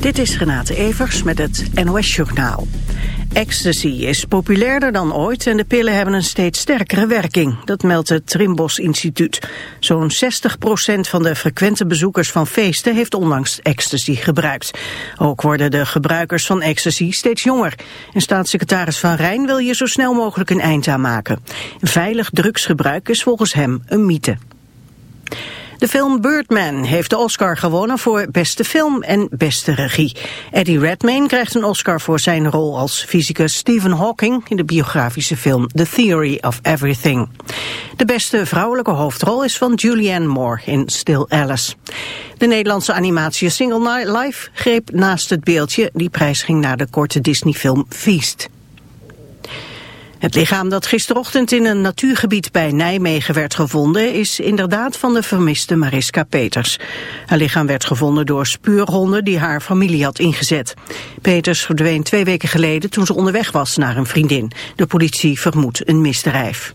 Dit is Renate Evers met het NOS Journaal. Ecstasy is populairder dan ooit en de pillen hebben een steeds sterkere werking. Dat meldt het Trimbos Instituut. Zo'n 60% van de frequente bezoekers van feesten heeft onlangs ecstasy gebruikt. Ook worden de gebruikers van ecstasy steeds jonger. En staatssecretaris Van Rijn wil hier zo snel mogelijk een eind aan maken. Veilig drugsgebruik is volgens hem een mythe. De film Birdman heeft de Oscar gewonnen voor beste film en beste regie. Eddie Redmayne krijgt een Oscar voor zijn rol als fysicus Stephen Hawking in de biografische film The Theory of Everything. De beste vrouwelijke hoofdrol is van Julianne Moore in Still Alice. De Nederlandse animatie Single Life greep naast het beeldje. Die prijs ging naar de korte Disney-film Feast. Het lichaam dat gisterochtend in een natuurgebied bij Nijmegen werd gevonden is inderdaad van de vermiste Mariska Peters. Haar lichaam werd gevonden door spuurhonden die haar familie had ingezet. Peters verdween twee weken geleden toen ze onderweg was naar een vriendin. De politie vermoedt een misdrijf.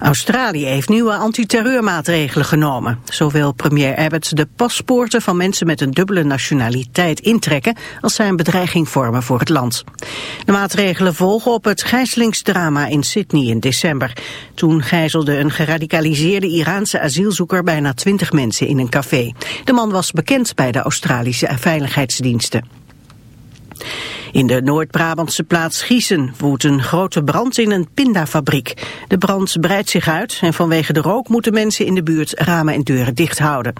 Australië heeft nieuwe antiterreurmaatregelen genomen. Zo wil premier Abbott de paspoorten van mensen met een dubbele nationaliteit intrekken als zij een bedreiging vormen voor het land. De maatregelen volgen op het gijzelingsdrama in Sydney in december. Toen gijzelde een geradicaliseerde Iraanse asielzoeker bijna twintig mensen in een café. De man was bekend bij de Australische veiligheidsdiensten. In de Noord-Brabantse plaats Giesen woedt een grote brand in een pindafabriek. De brand breidt zich uit en vanwege de rook moeten mensen in de buurt ramen en deuren dicht houden.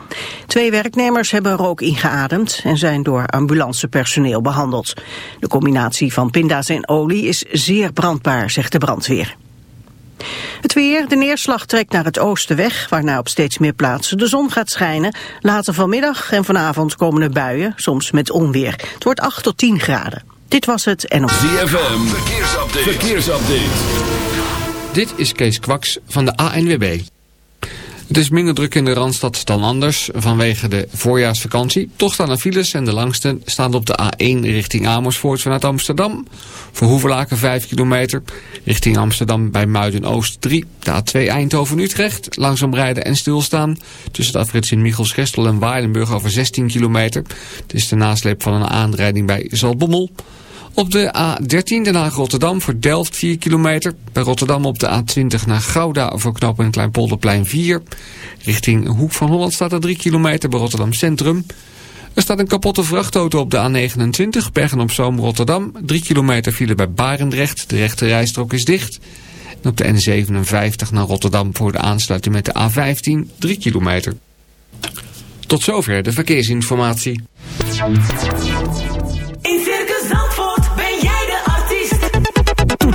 Twee werknemers hebben rook ingeademd en zijn door ambulancepersoneel behandeld. De combinatie van pinda's en olie is zeer brandbaar, zegt de brandweer. Het weer, de neerslag trekt naar het oosten weg, waarna op steeds meer plaatsen de zon gaat schijnen. Later vanmiddag en vanavond komen er buien, soms met onweer. Het wordt 8 tot 10 graden. Dit was het en op... ZFM, verkeersupdate. verkeersupdate. Dit is Kees Kwaks van de ANWB. Het is minder druk in de Randstad dan anders vanwege de voorjaarsvakantie. Toch staan er files en de langste staan op de A1 richting Amersfoort vanuit Amsterdam. Voor Hoevelaken 5 kilometer. Richting Amsterdam bij Muiden-Oost 3. De A2 Eindhoven-Utrecht. Langzaam rijden en stilstaan. Tussen de afrit in Michels-Gestel en Waardenburg over 16 kilometer. Het is de nasleep van een aanrijding bij Zalbommel. Op de A13 Den Haag-Rotterdam voor Delft 4 kilometer. Bij Rotterdam op de A20 naar Gouda voor knooppunt Kleinpolderplein 4. Richting Hoek van Holland staat er 3 kilometer bij Rotterdam Centrum. Er staat een kapotte vrachtauto op de A29 Bergen-op-Zoom Rotterdam. 3 kilometer file bij Barendrecht. De rechte rijstrook is dicht. En op de N57 naar Rotterdam voor de aansluiting met de A15 3 kilometer. Tot zover de verkeersinformatie.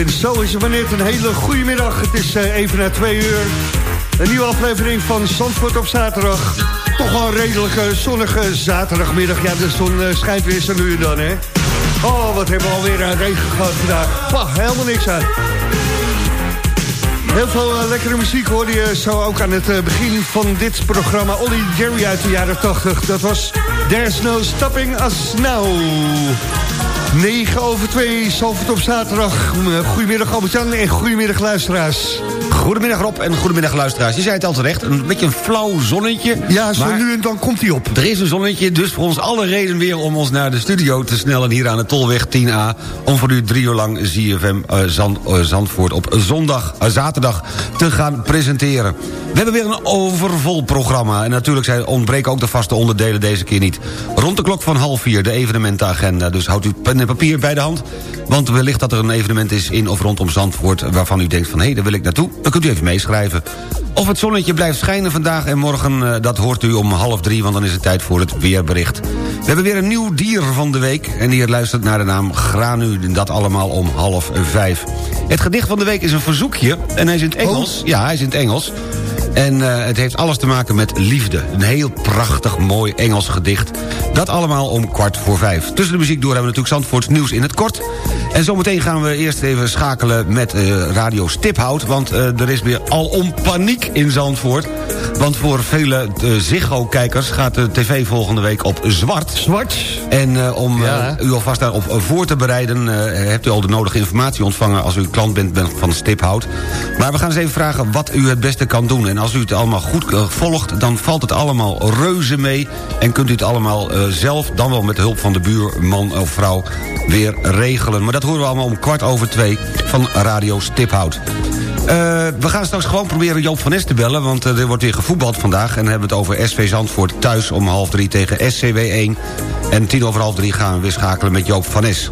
En zo is het maar net een hele goede middag. Het is uh, even na twee uur. Een nieuwe aflevering van Zandvoort op zaterdag. Toch wel een redelijke zonnige zaterdagmiddag. Ja, de zon uh, schijnt weer zo nu dan, hè. Oh, wat hebben we alweer aan regen gehad vandaag. Pah, helemaal niks aan. Heel veel uh, lekkere muziek hoorde je zo ook aan het begin van dit programma. Olly Jerry uit de jaren 80. Dat was There's No Stopping Us Now. 9 over 2, Zalvert op zaterdag. Goedemiddag Albert-Jan en goedemiddag luisteraars. Goedemiddag Rob en goedemiddag luisteraars. Je zei het al terecht, een beetje een flauw zonnetje. Ja, zo nu en dan komt hij op. Er is een zonnetje, dus voor ons alle reden weer om ons naar de studio te snellen... hier aan de Tolweg 10A, om voor u drie uur lang ZFM uh, Zand, uh, Zandvoort op zondag, uh, zaterdag te gaan presenteren. We hebben weer een overvol programma. En natuurlijk zijn, ontbreken ook de vaste onderdelen deze keer niet. Rond de klok van half vier de evenementenagenda. Dus houdt u pen en papier bij de hand. Want wellicht dat er een evenement is in of rondom Zandvoort... waarvan u denkt van, hé, hey, daar wil ik naartoe. Dan kunt u even meeschrijven. Of het zonnetje blijft schijnen vandaag en morgen... dat hoort u om half drie, want dan is het tijd voor het weerbericht. We hebben weer een nieuw dier van de week. En die luistert naar de naam Granu. En dat allemaal om half vijf. Het gedicht van de week is een verzoekje. En hij is in het Engels. Oh. Ja, hij is in het Engels. En uh, het heeft alles te maken met liefde. Een heel prachtig, mooi Engels gedicht. Dat allemaal om kwart voor vijf. Tussen de muziek door hebben we natuurlijk Zandvoorts nieuws in het kort. En zometeen gaan we eerst even schakelen met uh, Radio Stiphout. Want uh, er is weer alom paniek in Zandvoort. Want voor vele Ziggo-kijkers gaat de tv volgende week op zwart. Zwart? En om ja. u alvast daarop voor te bereiden... hebt u al de nodige informatie ontvangen als u klant bent van Stiphout. Maar we gaan eens even vragen wat u het beste kan doen. En als u het allemaal goed volgt, dan valt het allemaal reuze mee... en kunt u het allemaal zelf, dan wel met de hulp van de buurman of vrouw... weer regelen. Maar dat horen we allemaal om kwart over twee van Radio Stiphout. Uh, we gaan straks gewoon proberen Joop van Nes te bellen... want er wordt weer gevoetbald vandaag... en dan hebben we het over SV Zandvoort thuis om half drie tegen SCW 1. En tien over half drie gaan we weer schakelen met Joop van Nes.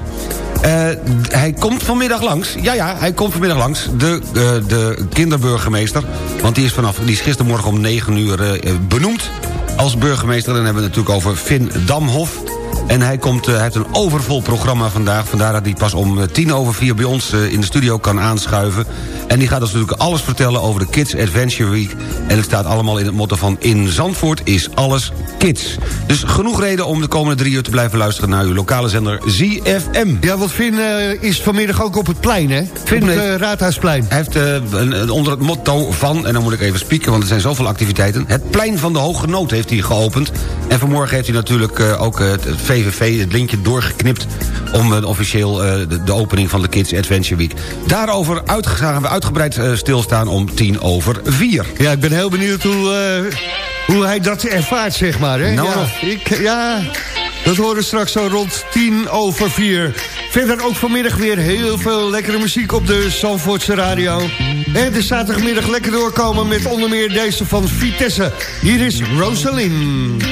Uh, hij komt vanmiddag langs. Ja, ja, hij komt vanmiddag langs. De, de kinderburgemeester. Want die is, vanaf, die is gistermorgen om 9 uur benoemd als burgemeester. En dan hebben we het natuurlijk over Finn Damhof. En hij, komt, uh, hij heeft een overvol programma vandaag. Vandaar dat hij pas om uh, tien over vier bij ons uh, in de studio kan aanschuiven. En die gaat ons natuurlijk alles vertellen over de Kids Adventure Week. En het staat allemaal in het motto van... in Zandvoort is alles kids. Dus genoeg reden om de komende drie uur te blijven luisteren... naar uw lokale zender ZFM. Ja, want Finn is vanmiddag ook op het plein, hè? Op het Raadhuisplein. Hij heeft een, onder het motto van... en dan moet ik even spieken, want er zijn zoveel activiteiten... het plein van de Hoge Nood heeft hij geopend. En vanmorgen heeft hij natuurlijk ook het VVV het linkje doorgeknipt... om uh, officieel uh, de, de, opening van de Kids Adventure Week. Daarover gaan we uitgebreid uh, stilstaan om tien over vier. Ja, ik ben heel benieuwd hoe, hoe hij dat ervaart, zeg maar. Hè? Nou, ja, ik, ja, dat horen we straks zo rond tien over vier. Verder ook vanmiddag weer heel veel lekkere muziek op de Zandvoortse radio. En de zaterdagmiddag lekker doorkomen met onder meer deze van Vitesse. Hier is Rosalind.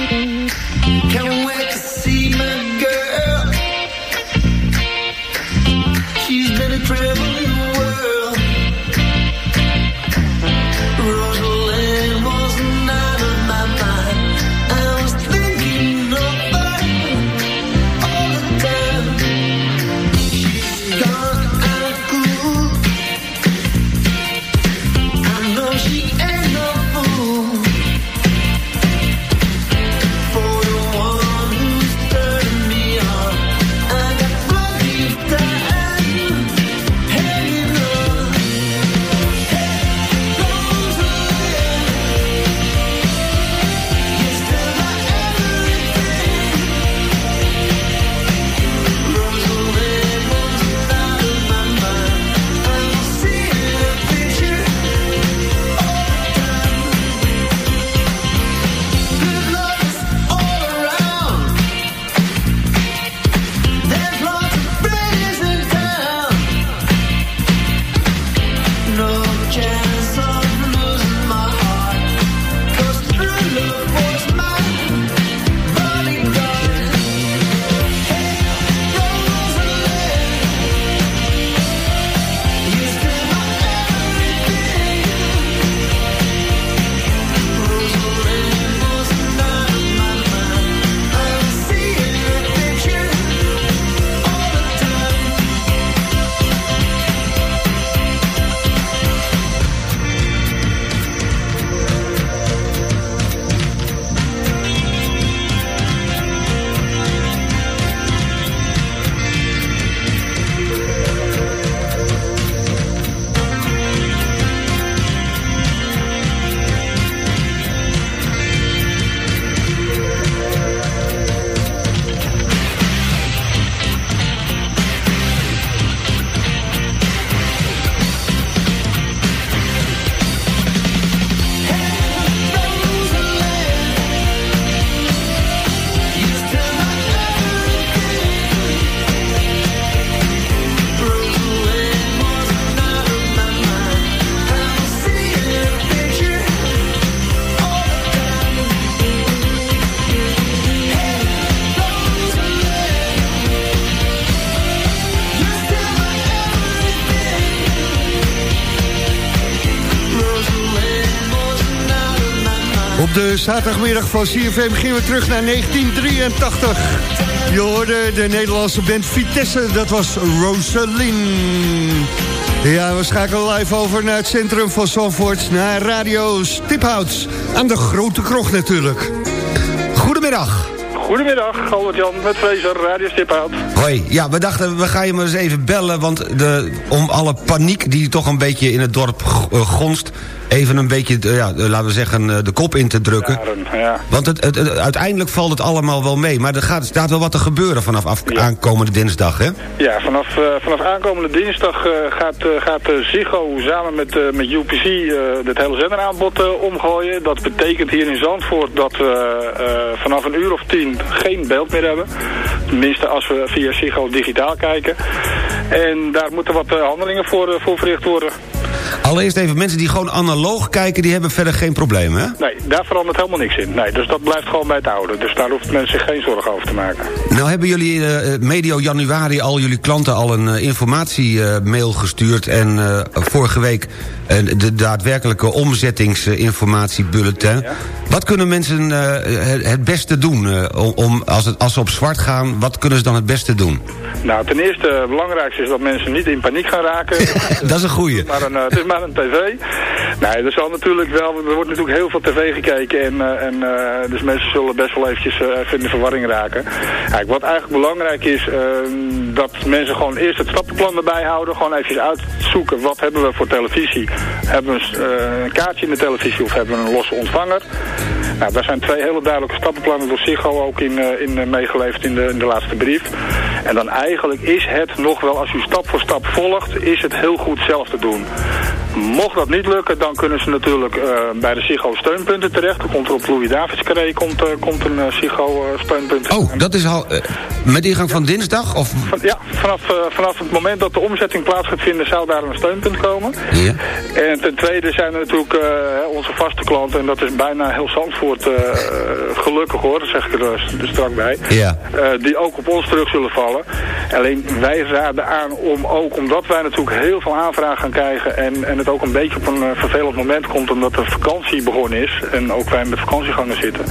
Zaterdagmiddag van CFM gingen we terug naar 1983. Je hoorde de Nederlandse band Vitesse, dat was Rosaline. Ja, we schakelen live over naar het centrum van Zandvoort... naar Radio Stiphout. Aan de Grote Krocht natuurlijk. Goedemiddag. Goedemiddag, Albert-Jan met Fraser, Radio Stiphout. Hoi, ja, we dachten, we gaan je maar eens even bellen... want de, om alle paniek die toch een beetje in het dorp uh, gonst... even een beetje, uh, ja, uh, laten we zeggen, de kop in te drukken. Ja. Want het, het, het- uiteindelijk valt het allemaal wel mee... maar er gaat, staat wel wat te gebeuren vanaf af, Ja. aankomende dinsdag, hè? Ja, vanaf, eh, vanaf aankomende dinsdag eh, gaat, eh, gaat eh, Ziggo samen met, eh, met UPC eh het hele zenderaanbod eh, omgooien. Dat betekent hier in Zandvoort dat we eh, vanaf een uur of tien geen beeld meer hebben. Tenminste als we via Ziggo digitaal kijken. En daar moeten wat eh, handelingen voor, eh, voor verricht worden. Allereerst even, mensen die gewoon analoog kijken... die hebben verder geen probleem, hè? Nee, daar verandert helemaal niks in. Nee, dus dat blijft gewoon bij het oude. Dus daar hoeft men zich geen zorgen over te maken. Nou hebben jullie eh, medio januari al jullie klanten al een eh, informatiemail gestuurd... en eh, vorige week eh, de daadwerkelijke omzettingsinformatiebulletin. Ja. Wat kunnen mensen eh, het, beste doen? eh, om, als, het, als ze op zwart gaan, wat kunnen ze dan het beste doen? Nou, ten eerste, het belangrijkste is dat mensen niet in paniek gaan raken. Dat is een goeie. maar een, eh, het is maar een tv. Nee, er zal natuurlijk wel, er wordt natuurlijk heel veel tv gekeken en, eh, en eh, dus mensen zullen best wel eventjes eh, even in de verwarring raken. Kijk, wat eigenlijk belangrijk is, eh, dat mensen gewoon eerst het stappenplan erbij houden, gewoon eventjes uitzoeken wat hebben we voor televisie. Hebben we een kaartje in de televisie of hebben we een losse ontvanger? Nou, daar zijn twee hele duidelijke stappenplannen door Ziggo ook in, in meegeleverd in de, in de laatste brief. En dan eigenlijk is het nog wel, als u stap voor stap volgt, is het heel goed zelf te doen. Mocht dat niet lukken, dan kunnen ze natuurlijk eh, bij de Ziggo steunpunten terecht. Er komt er op Louis Davids Carré komt, eh, komt een Ziggo eh, steunpunt. Oh, dat is al... met ingang van dinsdag? Of... Van- ja, vanaf, vanaf het moment dat de omzetting plaats gaat vinden, zou daar een steunpunt komen. Ja. En ten tweede zijn er natuurlijk onze vaste klanten, en dat is bijna heel Zandvoort, gelukkig hoor, zeg ik er, eh, er strak bij, Ja. die ook op ons terug zullen vallen. Alleen wij raden aan om ook, omdat wij natuurlijk heel veel aanvragen gaan krijgen en, en het ook een beetje op een eh, vervelend moment komt, omdat de vakantie begonnen is en ook wij met vakantiegangers zitten,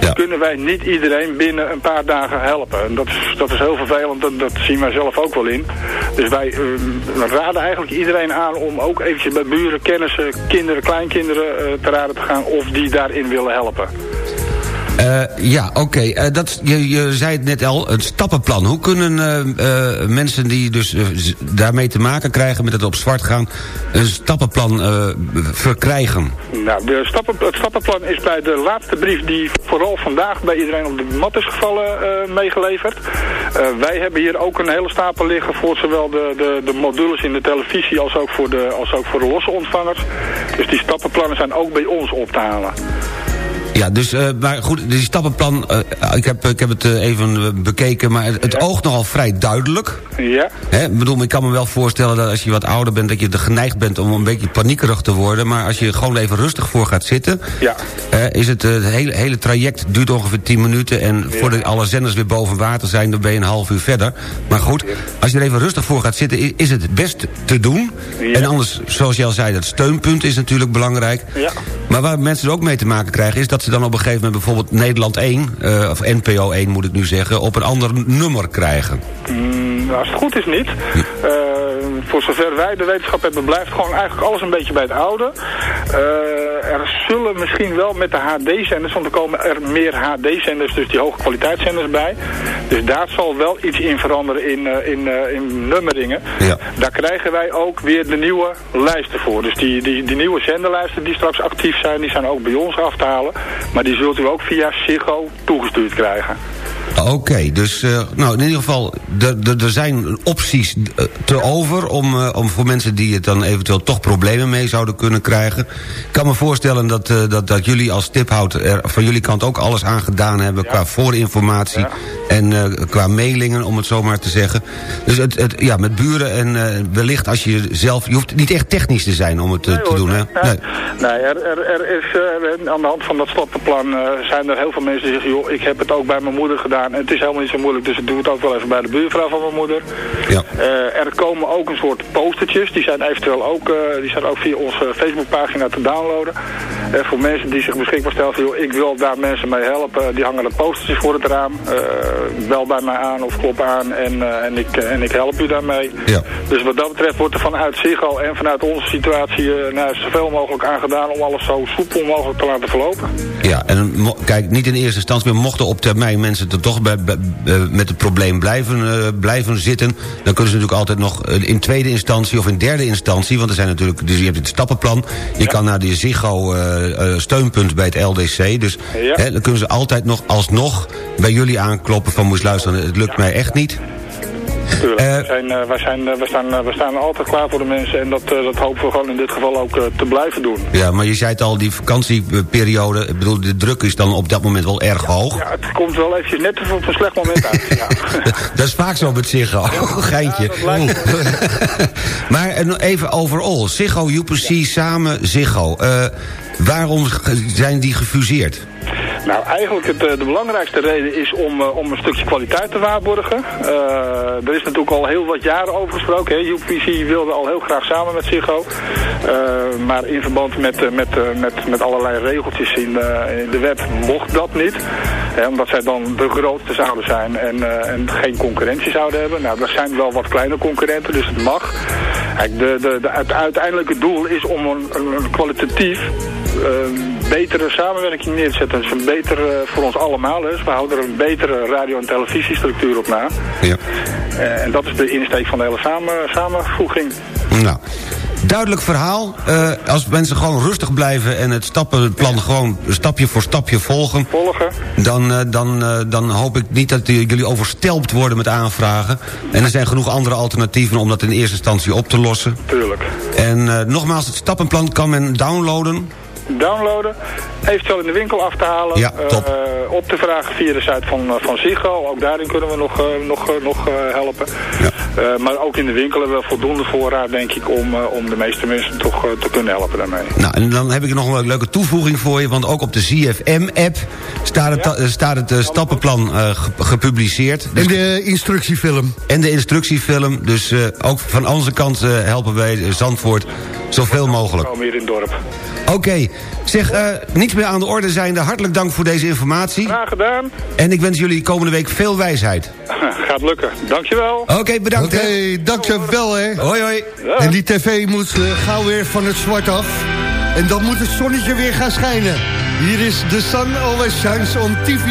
Ja. kunnen wij niet iedereen binnen een paar dagen helpen. En dat is, dat is heel vervelend en dat zien wij zelf ook wel in. Dus wij eh, raden eigenlijk iedereen aan om ook eventjes bij buren, kennissen, kinderen, kleinkinderen eh, te raden te gaan of die daarin willen helpen. Eh, ja, oké. Eh, dat je, je zei het net al, het stappenplan. Hoe kunnen eh, mensen die dus daarmee te maken krijgen met het op zwart gaan... een stappenplan verkrijgen? Nou, de stappen, het stappenplan is bij de laatste brief die vooral vandaag bij iedereen op de mat is gevallen meegeleverd. Wij hebben hier ook een hele stapel liggen voor zowel de, de, de modules in de televisie als ook, voor de, als ook voor de losse ontvangers. Dus die stappenplannen zijn ook bij ons op te halen. Ja, dus, eh, maar goed, die stappenplan, eh, ik, heb, ik heb het eh, even bekeken... maar het, het oogt nogal vrij duidelijk. Ja? Hè? Ik bedoel, ik kan me wel voorstellen dat als je wat ouder bent... dat je er geneigd bent om een beetje paniekerig te worden... maar als je gewoon even rustig voor gaat zitten... Ja. is het, het hele, hele traject duurt ongeveer 10 minuten... en voordat alle zenders weer boven water zijn... dan ben je een half uur verder. Maar goed, als je er even rustig voor gaat zitten... is het best te doen. Ja. En anders, zoals je al zei, dat steunpunt is natuurlijk belangrijk. Ja. Maar waar mensen er ook mee te maken krijgen... is dat ze dan op een gegeven moment bijvoorbeeld Nederland 1... eh, of NPO 1 moet ik nu zeggen... op een ander nummer krijgen. Mm, als het goed is niet. Eh, voor zover wij de wetenschap hebben, blijft gewoon eigenlijk alles een beetje bij het oude. Eh, er zullen misschien wel met de HD-zenders, want er komen er meer HD-zenders, dus die hoge kwaliteitszenders bij. Dus daar zal wel iets in veranderen in, eh, in, eh, in nummeringen. Ja. Daar krijgen wij ook weer de nieuwe lijsten voor. Dus die, die, die nieuwe zenderlijsten die straks actief zijn, die zijn ook bij ons af te halen. Maar die zult u ook via Ziggo toegestuurd krijgen. Oké, dus eh, nou, in ieder geval, er- zijn opties eh, te over... Om, eh, om voor mensen die het dan eventueel toch problemen mee zouden kunnen krijgen. Ik kan me voorstellen dat, dat, dat jullie als stiphout er van jullie kant ook alles aan gedaan hebben... qua voorinformatie Ja. en qua mailingen, om het zo maar te zeggen. Dus het, het, ja, met buren en wellicht als je zelf... Je hoeft niet echt technisch te zijn om het Nee, te hoor, doen, hè? nee. Nee. Er, er, er is aan de hand van dat stappenplan zijn er heel veel mensen die zeggen, joh, ik heb het ook bij mijn moeder gedaan. Het is helemaal niet zo moeilijk, dus ik doe het ook wel even bij de buurvrouw van mijn moeder. Ja. Eh, er komen ook een soort postertjes, die zijn eventueel ook, eh, die zijn ook via onze Facebookpagina te downloaden. En voor mensen die zich beschikbaar stellen van, joh, ik wil daar mensen mee helpen. Die hangen er postertjes voor het raam. Bel bij mij aan of klop aan en, en, ik, en ik help u daarmee. Ja. Dus wat dat betreft wordt er vanuit Ziggo en vanuit onze situatie uh, nou, zoveel mogelijk aan gedaan om alles zo soepel mogelijk te laten verlopen. Ja, en kijk, niet in eerste instantie, maar mochten op termijn mensen er toch bij, bij- eh, met het probleem blijven, eh, blijven zitten, dan kunnen ze natuurlijk altijd nog eh, in tweede instantie of in derde instantie, want er zijn natuurlijk, dus je hebt het stappenplan, je kan naar de Ziggo steunpunt bij het LDC, dus Ja. hè, dan kunnen ze altijd nog alsnog bij jullie aankloppen van moest luisteren, het lukt mij echt niet. Tuurlijk. Eh, we, zijn, eh, wij, zijn, eh, we, staan, we staan altijd klaar voor de mensen en dat, dat hopen we gewoon in dit geval ook te blijven doen. Ja, maar je zei het al, die vakantieperiode, ik bedoel, de druk is dan op dat moment wel erg hoog. Ja, het komt wel eventjes net even op een slecht moment uit. Ja. Dat is vaak zo met Ziggo. Geintje. Ja, maar even overal. Ziggo, UPC, samen Ziggo. Waarom zijn die gefuseerd? Nou, eigenlijk het, eh, de belangrijkste reden is om, eh, om een stukje kwaliteit te waarborgen. Eh, er is natuurlijk al heel wat jaren over gesproken. UPC wilde al heel graag samen met Ziggo. Maar in verband met, met, met, met allerlei regeltjes in, de wet mocht dat niet. Hè, omdat zij dan de grootste zouden zijn en, en geen concurrentie zouden hebben. Nou, er zijn wel wat kleine concurrenten, dus het mag. Kijk, de, de, het uiteindelijke doel is om een, kwalitatief betere samenwerking neer te zetten. Dus een betere eh, voor ons allemaal. Dus we houden er een betere radio- en televisiestructuur op na. Ja. Eh, en dat is de insteek van de hele samen, samenvoeging. Nou, duidelijk verhaal. Eh, als mensen gewoon rustig blijven en het stappenplan gewoon stapje voor stapje volgen... Volgen. Dan, dan, dan hoop ik niet dat jullie overstelpt worden met aanvragen. En er zijn genoeg andere alternatieven om dat in eerste instantie op te lossen. Tuurlijk. En nogmaals, het stappenplan kan men downloaden. Downloaden, eventueel in de winkel af te halen. Ja, top. eh, op te vragen via de site van, eh, van Ziggo. Ook daarin kunnen we nog, eh, nog, eh, nog eh, helpen. Ja. Eh, maar ook in de winkel hebben we voldoende voorraad, denk ik, om, eh, om de meeste mensen toch eh, te kunnen helpen daarmee. Nou, en dan heb ik nog een leuke toevoeging voor je... want ook op de ZFM-app staat het, Ja. eh, staat het eh, stappenplan eh, ge- gepubliceerd. Dus- En de instructiefilm. en de instructiefilm. Dus eh, ook van onze kant eh, helpen wij eh, Zandvoort zoveel mogelijk. Komen hier in het dorp. Oké, zeg, eh, niets meer aan de orde zijnde. Hartelijk dank voor deze informatie. Graag gedaan. En ik wens jullie komende week veel wijsheid. Gaat lukken. Dankjewel. Oké, bedankt. Oké, dankjewel hè. Hoi, hoi. Ja. En die tv moet eh, gauw weer van het zwart af. En dan moet het zonnetje weer gaan schijnen. Hier is The Sun Always Shines on TV.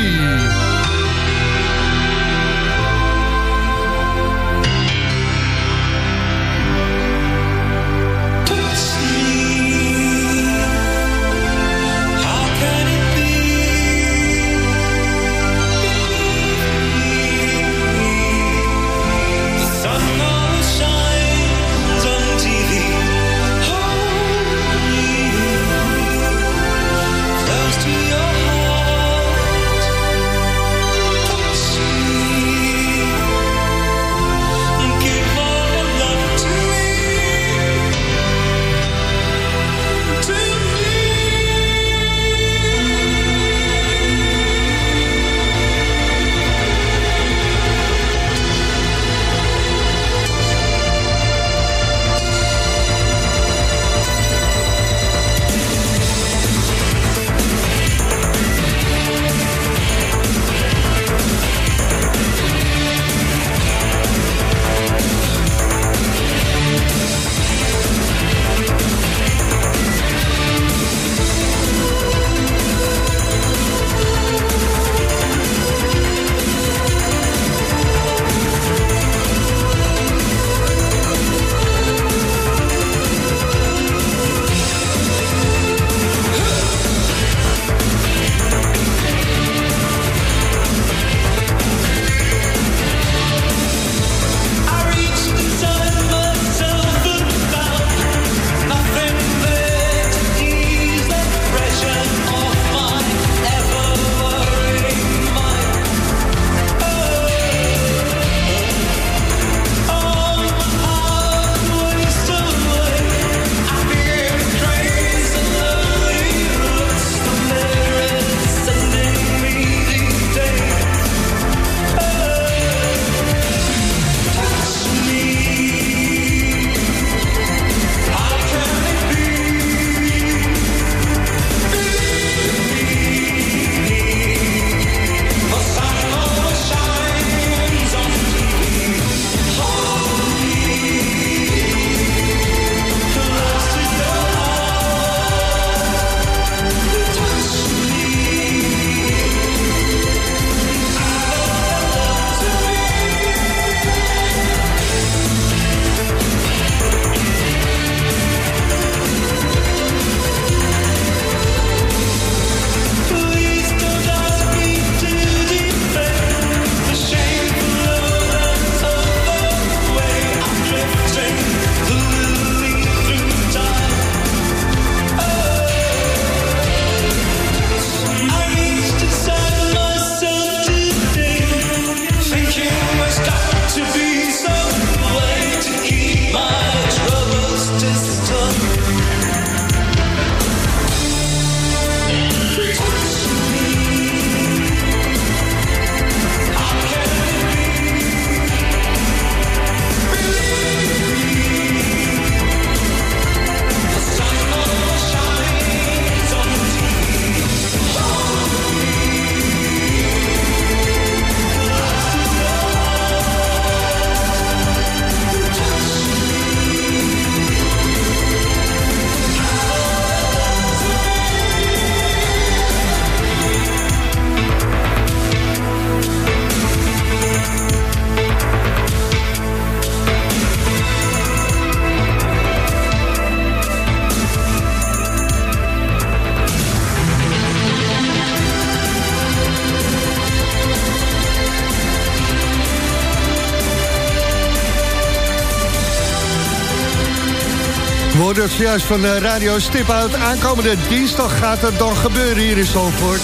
Zojuist van eh, Radio Stiphout. Aankomende dinsdag gaat het dan gebeuren hier in Zandvoort.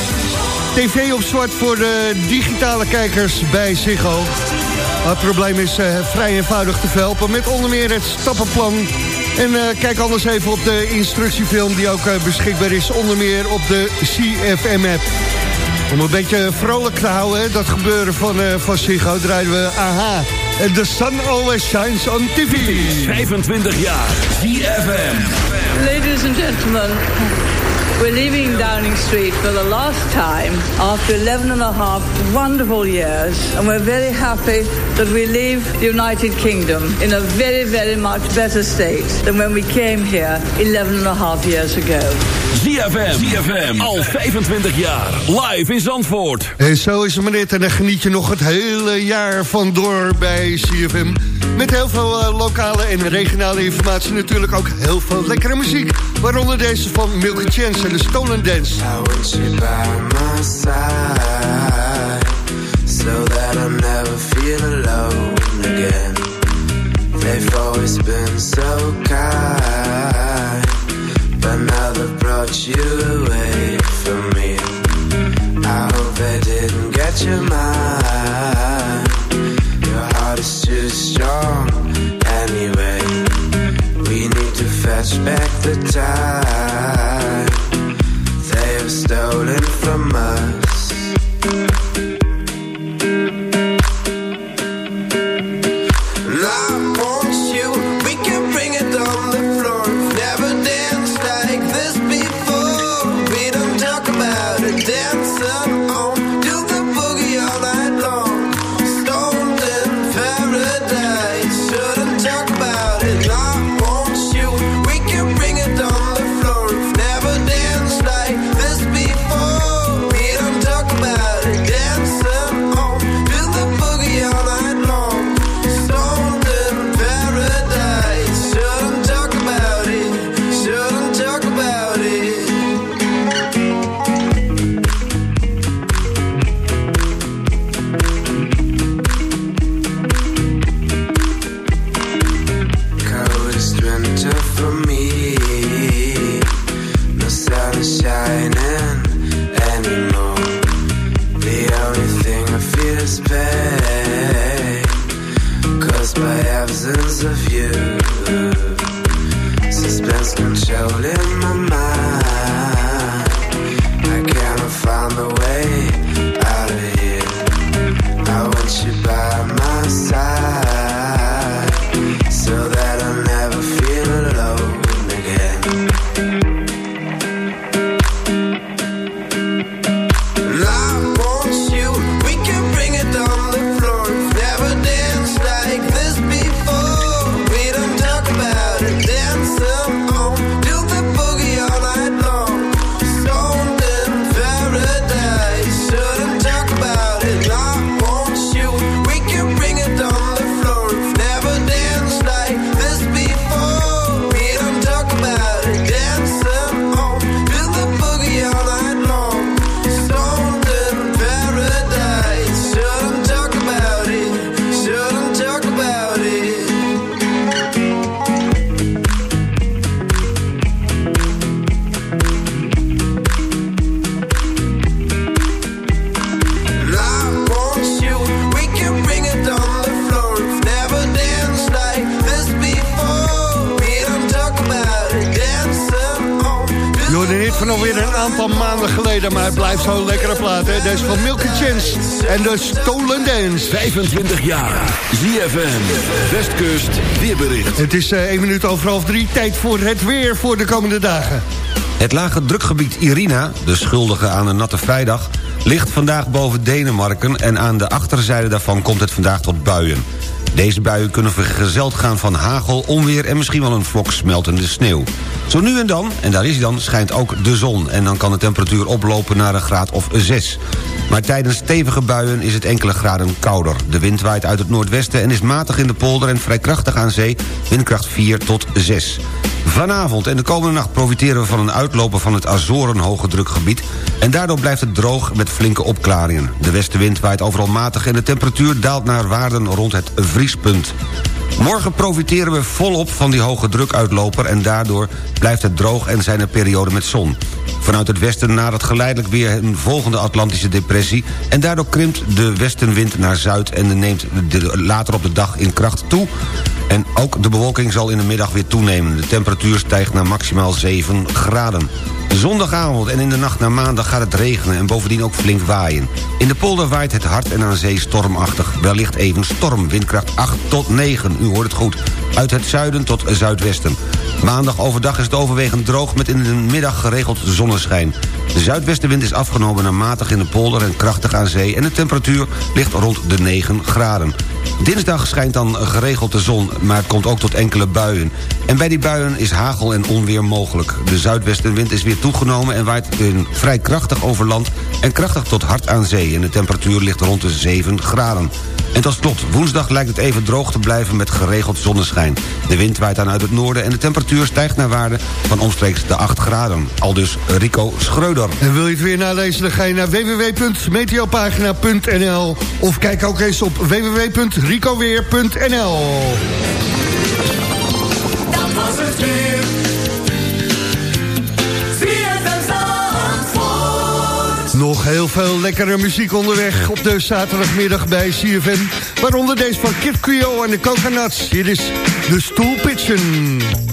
TV op zwart voor de digitale kijkers bij Ziggo. Het probleem is eh, vrij eenvoudig te verhelpen met onder meer het stappenplan. En eh, kijk anders even op de instructiefilm die ook eh, beschikbaar is, onder meer op de CFM-app. Om een beetje vrolijk te houden, dat gebeuren van, eh, van Ziggo, draaien we AHA. En The Sun Always Shines on TV. 25 jaar. ZFM. Ladies and gentlemen, we're leaving Downing Street for the last time after 11 and a half wonderful years. And we're very happy that we leave the United Kingdom in a very, very much better state than when we came here 11 and a half years ago. ZFM. ZFM. Al 25 jaar. Live in Zandvoort. En zo is het maar net. En daar geniet je nog het hele jaar van door bij CFM. Met heel veel eh, lokale en regionale informatie. Natuurlijk ook heel veel lekkere muziek. Waaronder deze van Milky Chance en de Stolen Dance. I want you by my side So that I never feel alone again They've always been so kind But now they've brought you away from me I hope they didn't get your mind is too strong anyway We need to fetch back the time they have stolen from us. Westkust. Weerbericht. Het is eh 1 minuut over half drie. Tijd voor het weer voor de komende dagen. Het lage drukgebied Irina, de schuldige aan een natte vrijdag... ligt vandaag boven Denemarken en aan de achterzijde daarvan komt het vandaag tot buien. Deze buien kunnen vergezeld gaan van hagel, onweer en misschien wel een vlok smeltende sneeuw. Zo nu en dan, en daar is hij dan, schijnt ook de zon... en dan kan de temperatuur oplopen naar een graad of 6. Maar tijdens stevige buien is het enkele graden kouder. De wind waait uit het noordwesten en is matig in de polder... en vrij krachtig aan zee, windkracht 4 tot 6. Vanavond en de komende nacht profiteren we van een uitloper van het Azoren hoge drukgebied... en daardoor blijft het droog met flinke opklaringen. De westenwind waait overal matig en de temperatuur daalt naar waarden rond het vriespunt. Morgen profiteren we volop van die hoge drukuitloper... en daardoor blijft het droog en zijn er perioden met zon. Vanuit het westen nadert geleidelijk weer een volgende Atlantische depressie... en daardoor krimpt de westenwind naar zuid en neemt later op de dag in kracht toe... En ook de bewolking zal in de middag weer toenemen. De temperatuur stijgt naar maximaal 7 graden. Zondagavond en in de nacht naar maandag gaat het regenen... en bovendien ook flink waaien. In de polder waait het hard en aan zee stormachtig. Wellicht even storm, windkracht 8 tot 9. U hoort het goed. Uit het zuiden tot zuidwesten. Maandag overdag is het overwegend droog... met in de middag geregeld zonneschijn. De zuidwestenwind is afgenomen naar matig in de polder... en krachtig aan zee en de temperatuur ligt rond de 9 graden. Dinsdag schijnt dan geregeld de zon, maar het komt ook tot enkele buien. En bij die buien is hagel en onweer mogelijk. De zuidwestenwind is weer toegenomen en waait vrij krachtig over land... en krachtig tot hard aan zee. En de temperatuur ligt rond de 7 graden. En tot slot, woensdag lijkt het even droog te blijven met geregeld zonneschijn. De wind waait aan uit het noorden en de temperatuur stijgt naar waarde van omstreeks de 8 graden. Al dus Rico Schreuder. En wil je het weer nalezen, dan ga je naar www.meteopagina.nl of kijk ook eens op www.ricoweer.nl Dat was het weer. Nog heel veel lekkere muziek onderweg op de zaterdagmiddag bij CFM. Waaronder deze van Kid Creole en de Coconuts. Hier is de stoelpitchen.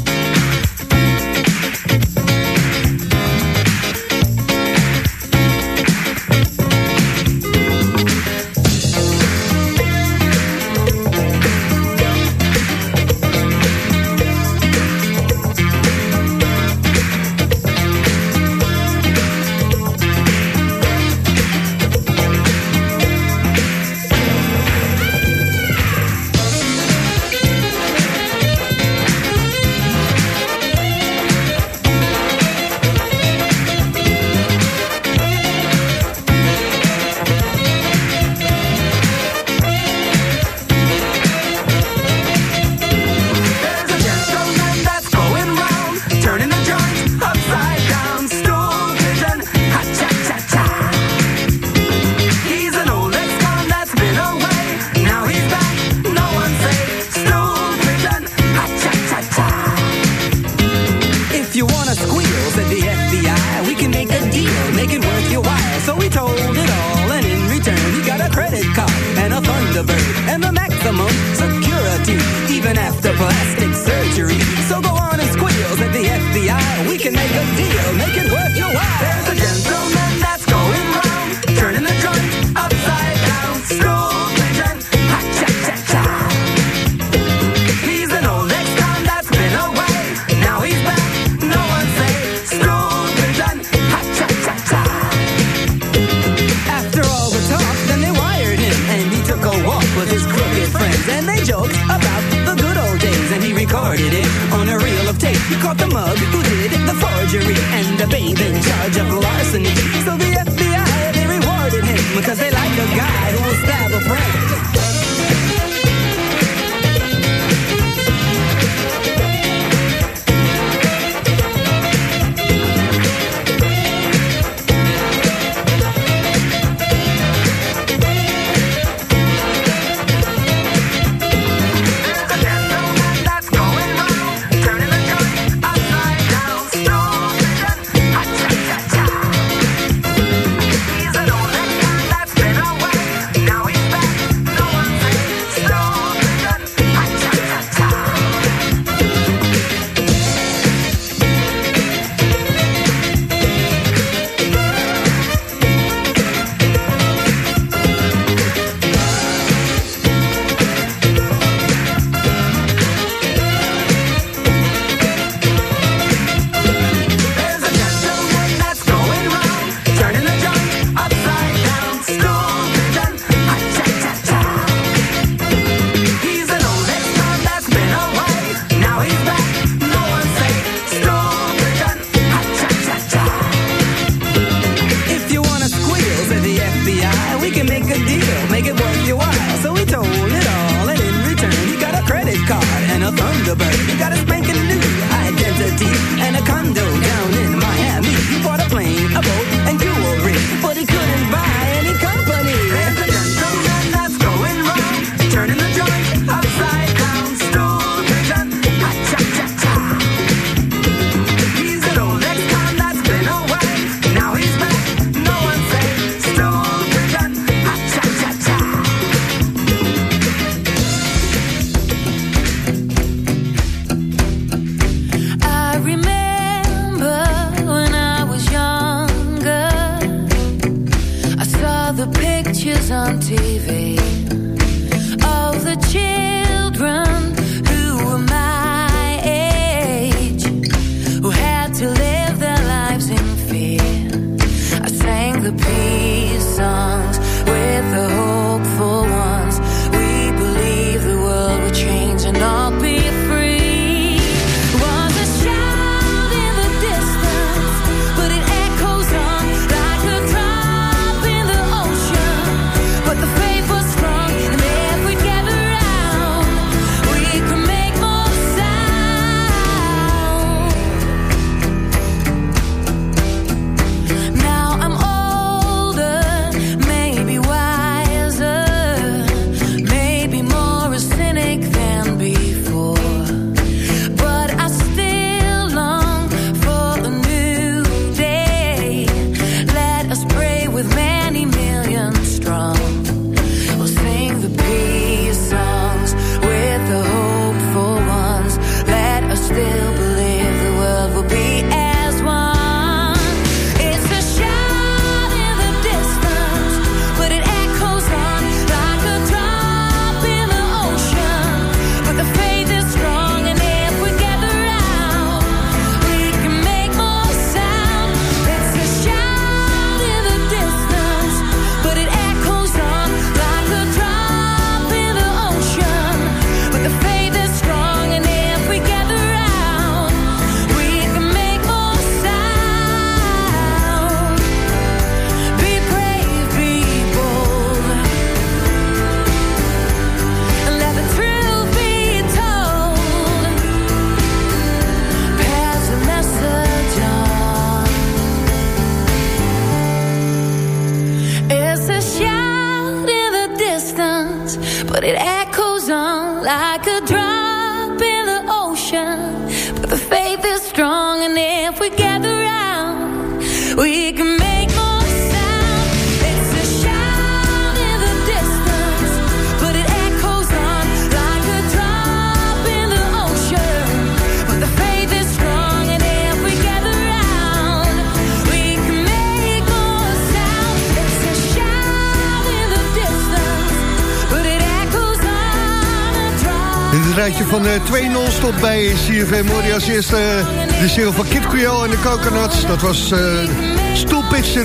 Eh, 2-0 stond bij CFM. Moria's als eerste eh, de single van Kid Creole en de Coconuts. Dat was uh,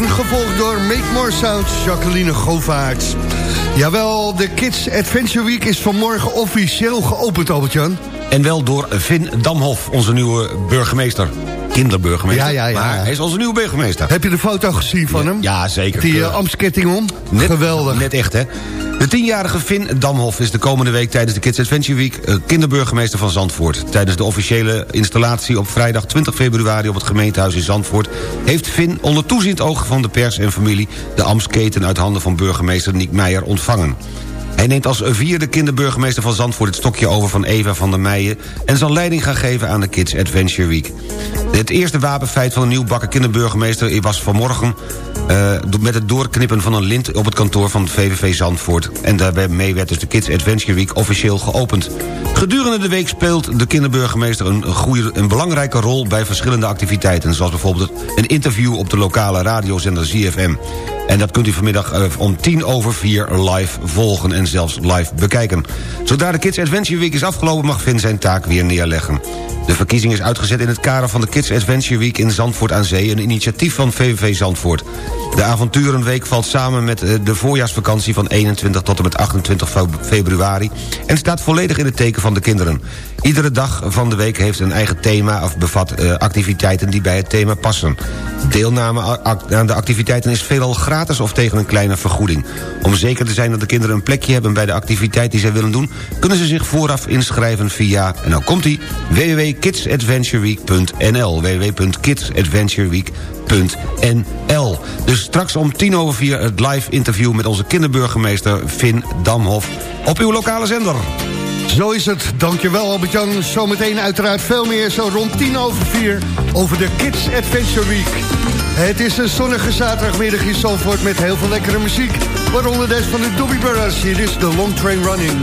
gevolgd door Make More Sound, Jacqueline Govaerts. Jawel, de Kids Adventure Week is vanmorgen officieel geopend, Albert-Jan. En wel door Vin Damhof, onze nieuwe burgemeester kinderburgemeester. Ja, ja, ja. Maar hij is onze nieuwe burgemeester. Heb je de foto gezien van hem? Ja, zeker. Die uh, Amsketting om. Geweldig. Net echt, hè? De tienjarige Vin Damhof is de komende week tijdens de Kids Adventure Week... eh, kinderburgemeester van Zandvoort. Tijdens de officiële installatie op vrijdag 20 februari... op het gemeentehuis in Zandvoort... heeft Vin onder toeziend oog van de pers en familie... de Amsketen uit handen van burgemeester Niek Meijer ontvangen. Hij neemt als vierde kinderburgemeester van Zandvoort... het stokje over van Eva van der Meijen... en zal leiding gaan geven aan de Kids Adventure Week. Het eerste wapenfeit van de nieuwbakken kinderburgemeester... was vanmorgen eh, met het doorknippen van een lint op het kantoor van VVV Zandvoort. En daarmee werd dus de Kids Adventure Week officieel geopend. Gedurende de week speelt de kinderburgemeester een, goede, een belangrijke rol... bij verschillende activiteiten, zoals bijvoorbeeld een interview op de lokale radiozender ZFM. En dat kunt u vanmiddag eh, om tien over vier live volgen en zelfs live bekijken. Zodra de Kids Adventure Week is afgelopen mag Vin zijn taak weer neerleggen. De verkiezing is uitgezet in het kader van de Kids Adventure Week in Zandvoort aan Zee... een initiatief van VVV Zandvoort. De avonturenweek valt samen met eh, de voorjaarsvakantie van 21 tot en met 28 februari... en staat volledig in het teken van de kinderen. Iedere dag van de week heeft een eigen thema of bevat eh, activiteiten die bij het thema passen. Deelname aan de activiteiten is veelal gratis of tegen een kleine vergoeding. Om zeker te zijn dat de kinderen een plekje hebben bij de activiteit die zij willen doen... kunnen ze zich vooraf inschrijven via, en nou komt ie, www.kidsadventureweek.nl www.kidsadventureweek.nl Dus straks om tien over vier het live interview met onze kinderburgemeester Vin Damhof op uw lokale zender. Zo is het. Dankjewel Albert-Jan. Zometeen uiteraard veel meer, zo rond tien over vier... over de Kids Adventure Week. Het is een zonnige zaterdagmiddag in Zalvoort met heel veel lekkere muziek. Waaronder deze van de Doobie Brothers. Hier is de Long Train Running.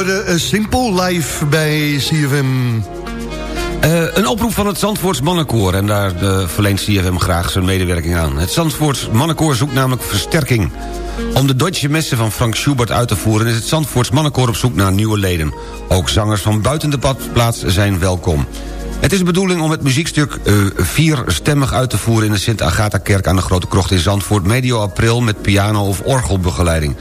Single, Jorde. A Simple Life bij CFM. Eh, een oproep van het Zandvoorts Mannenkoor... en daar eh, verleent CFM graag zijn medewerking aan. Het Zandvoorts Mannenkoor zoekt namelijk versterking. Om de Deutsche Messe van Frank Schubert uit te voeren... is het Zandvoorts Mannenkoor op zoek naar nieuwe leden. Ook zangers van buiten de badplaats zijn welkom. Het is de bedoeling om het muziekstuk eh, vierstemmig uit te voeren... in de Sint-Agatha-kerk aan de Grote Krocht in Zandvoort... medio april met piano- of orgelbegeleiding.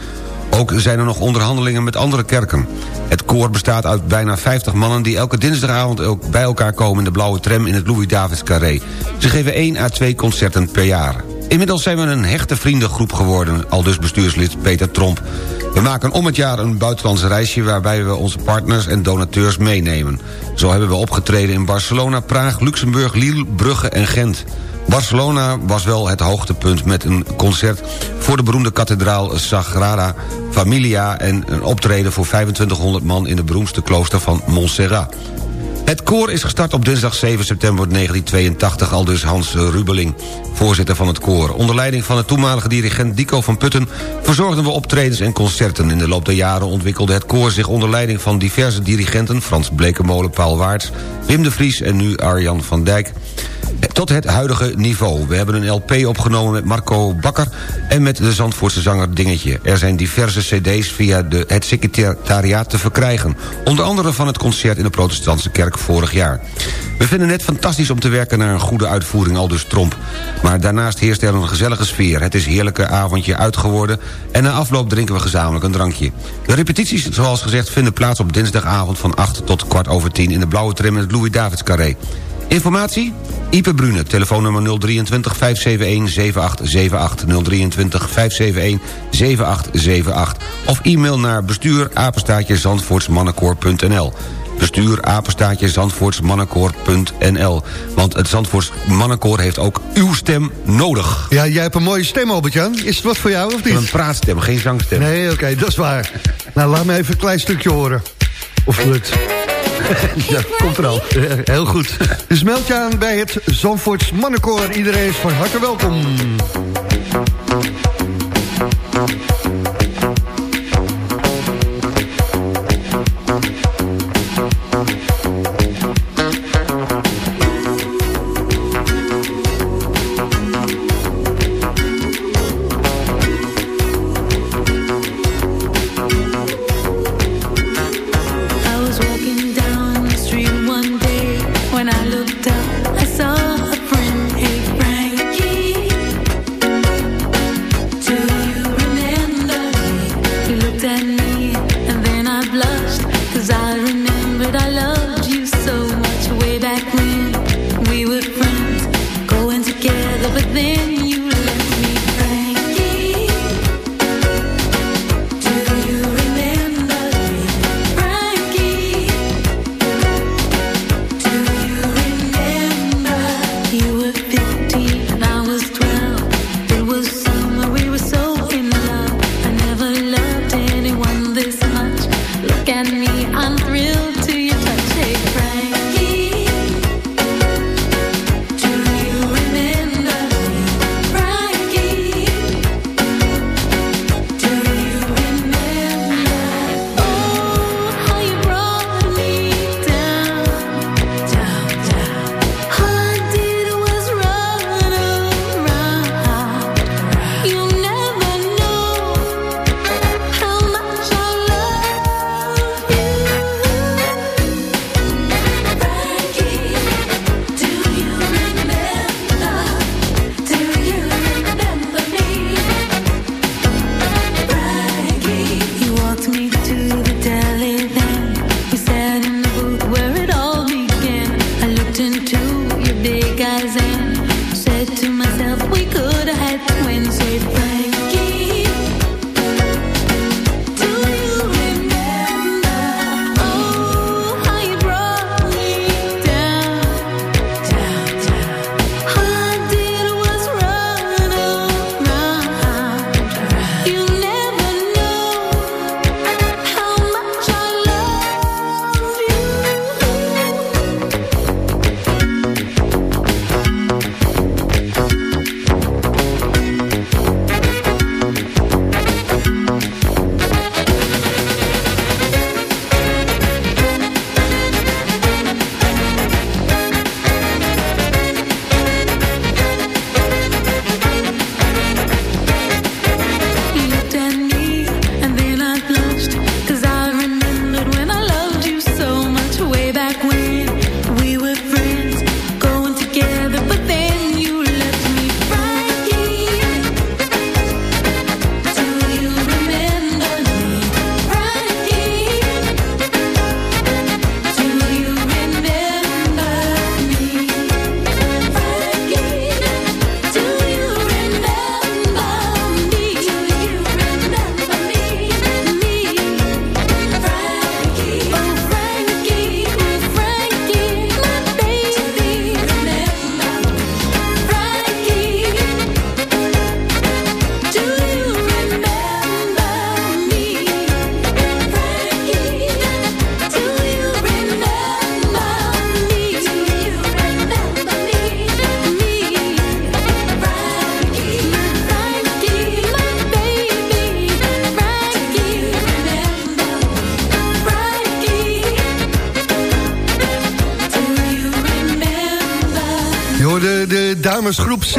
Ook zijn er nog onderhandelingen met andere kerken. Het koor bestaat uit bijna 50 mannen... die elke dinsdagavond ook bij elkaar komen in de blauwe tram... in het Louis-Davids Carré. Ze geven 1 à 2 concerten per jaar. Inmiddels zijn we een hechte vriendengroep geworden... al dus bestuurslid Peter Tromp. We maken om het jaar een buitenlands reisje... waarbij we onze partners en donateurs meenemen. Zo hebben we opgetreden in Barcelona, Praag, Luxemburg, Lille, Brugge en Gent. Barcelona was wel het hoogtepunt met een concert... voor de beroemde kathedraal Sagrada Familia... en een optreden voor 2500 man in het beroemdste klooster van Montserrat. Het koor is gestart op dinsdag 7 september 1982... al dus Hans Rubeling, voorzitter van het koor. Onder leiding van de toenmalige dirigent Dico van Putten... verzorgden we optredens en concerten. In de loop der jaren ontwikkelde het koor zich onder leiding van diverse dirigenten... Frans Blekemolen, Paul Waarts, Wim de Vries en nu Arjan van Dijk tot het huidige niveau. We hebben een LP opgenomen met Marco Bakker... en met de Zandvoortse zanger Dingetje. Er zijn diverse cd's via de, het secretariaat te verkrijgen. Onder andere van het concert in de protestantse kerk vorig jaar. We vinden het fantastisch om te werken naar een goede uitvoering, al dus Tromp. Maar daarnaast heerst er een gezellige sfeer. Het is heerlijke avondje uitgeworden... en na afloop drinken we gezamenlijk een drankje. De repetities, zoals gezegd, vinden plaats op dinsdagavond... van 8 tot kwart over 10 in de blauwe tram in het Louis-Davids Carré. Informatie? Ipe Brune, telefoonnummer 023 571 7878 023 571 7878 of e-mail naar bestuur apenstaatje zandvoortsmannenkoor.nl bestuur apenstaatje zandvoortsmannenkoor.nl want het Zandvoorts Mannenkoor heeft ook uw stem nodig. Ja, jij hebt een mooie stem, Albert-Jan. Is het wat voor jou, of niet? Een praatstem, geen zangstem. Nee, oké, dat is waar. Nou, laat me even een klein stukje horen. Of lukt. Ja, komt er al. Heel goed. Dus meld je aan bij het Zandvoorts Mannenkoor. Iedereen is van harte welkom.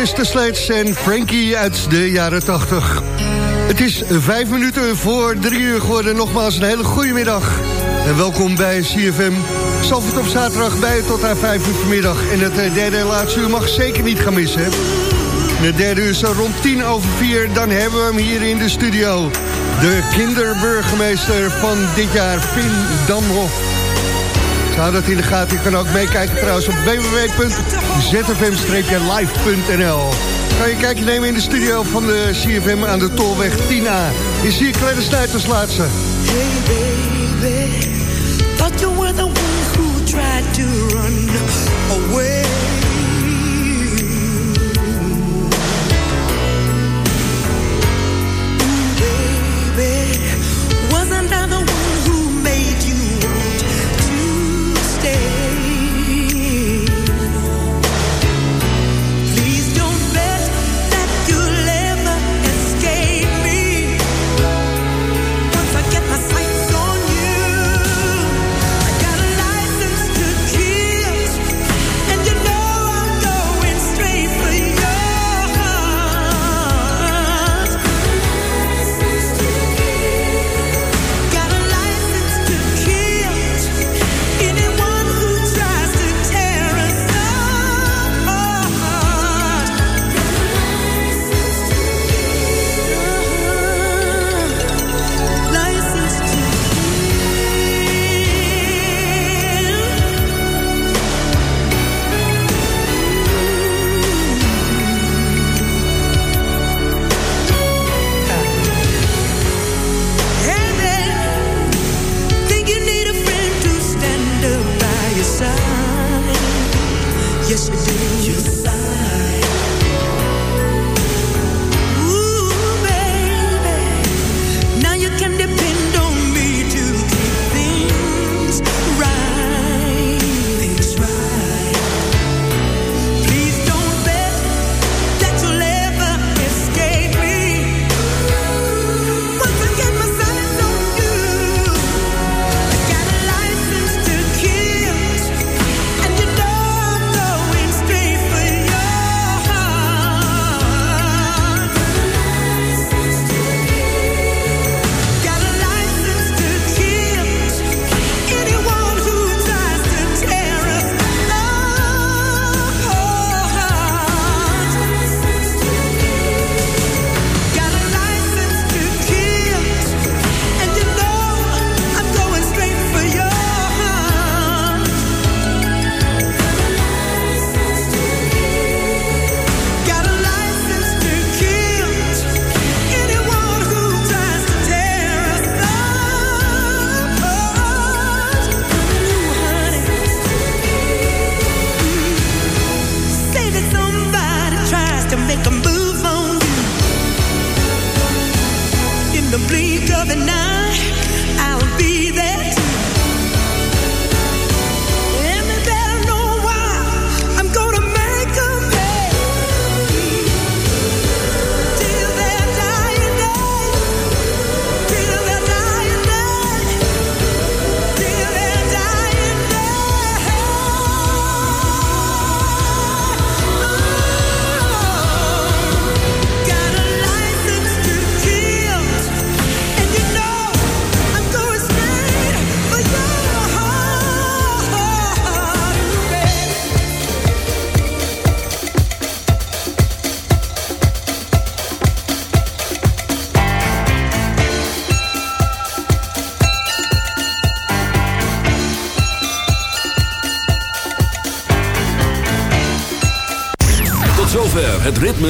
Sister Sledge en Frankie uit de jaren 80. Het is vijf minuten voor drie uur geworden. Nogmaals een hele goede middag. En welkom bij CFM. Zalvert op zaterdag bij tot aan vijf uur vanmiddag. En het eh, derde en laatste uur mag zeker niet gaan missen. De derde uur zo rond tien over vier. Dan hebben we hem hier in de studio. De kinderburgemeester van dit jaar, Finn Damhoff. Hou dat in de gaten. Je kan ook meekijken trouwens op www.zfm-live.nl Kan je kijkje nemen in de studio van de CFM aan de Tolweg 10A. Is hier Kleine Snuit als laatste. Hey baby, thought you were the one who tried to run away.